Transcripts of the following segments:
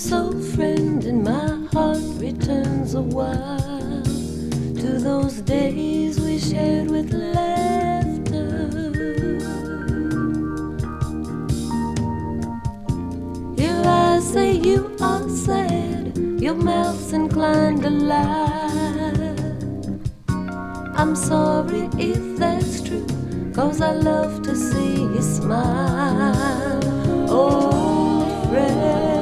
voice so friend and my heart returns a while to those days we shared with laughter. If I say you are sad, your mouth's inclined to lie. I'm sorry if that's true, cause I love to see you smile. Oh, friend.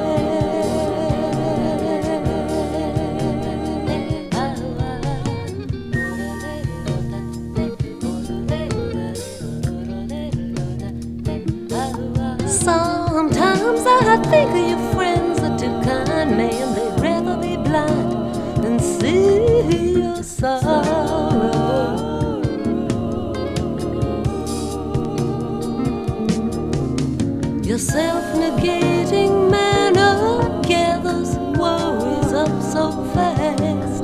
Think of your friends are too kind, man. They'd rather be blind than see your sorrow. Your self-negating manner gathers worries up so fast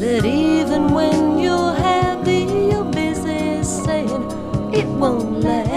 that even when you're happy, you're busy saying it won't last.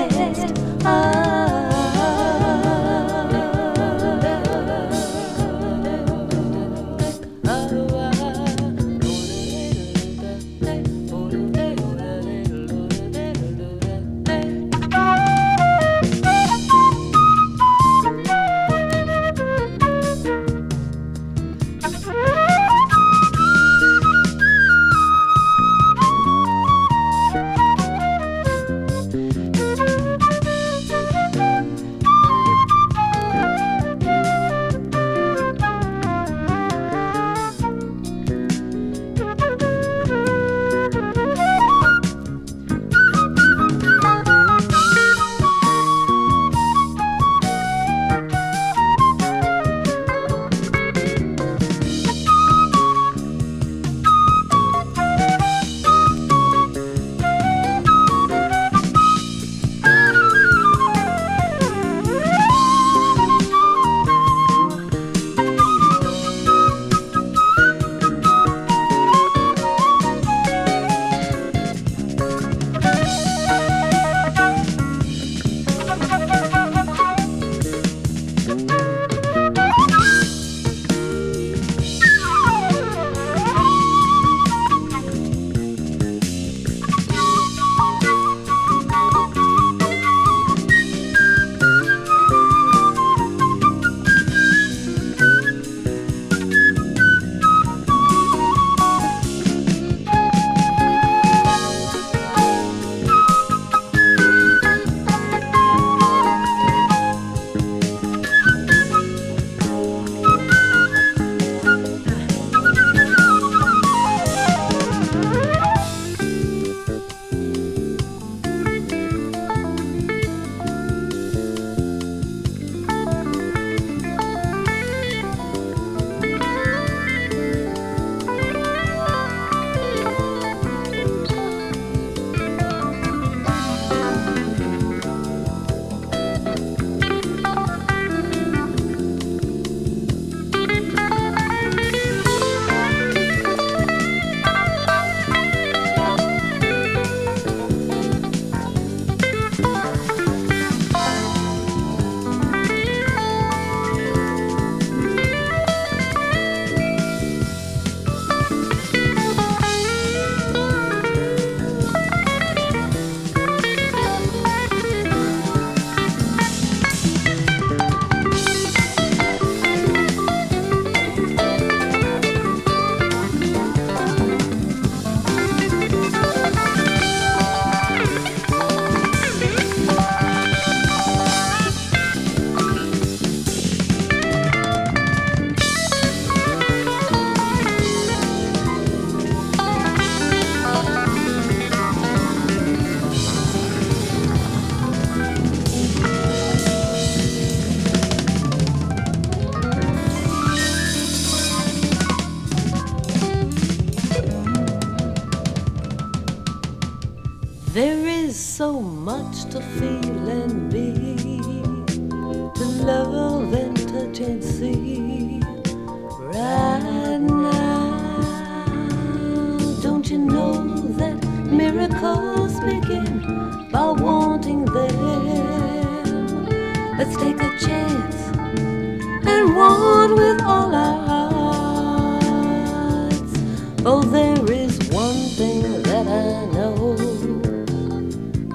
There is so much to feel and be,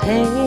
hey.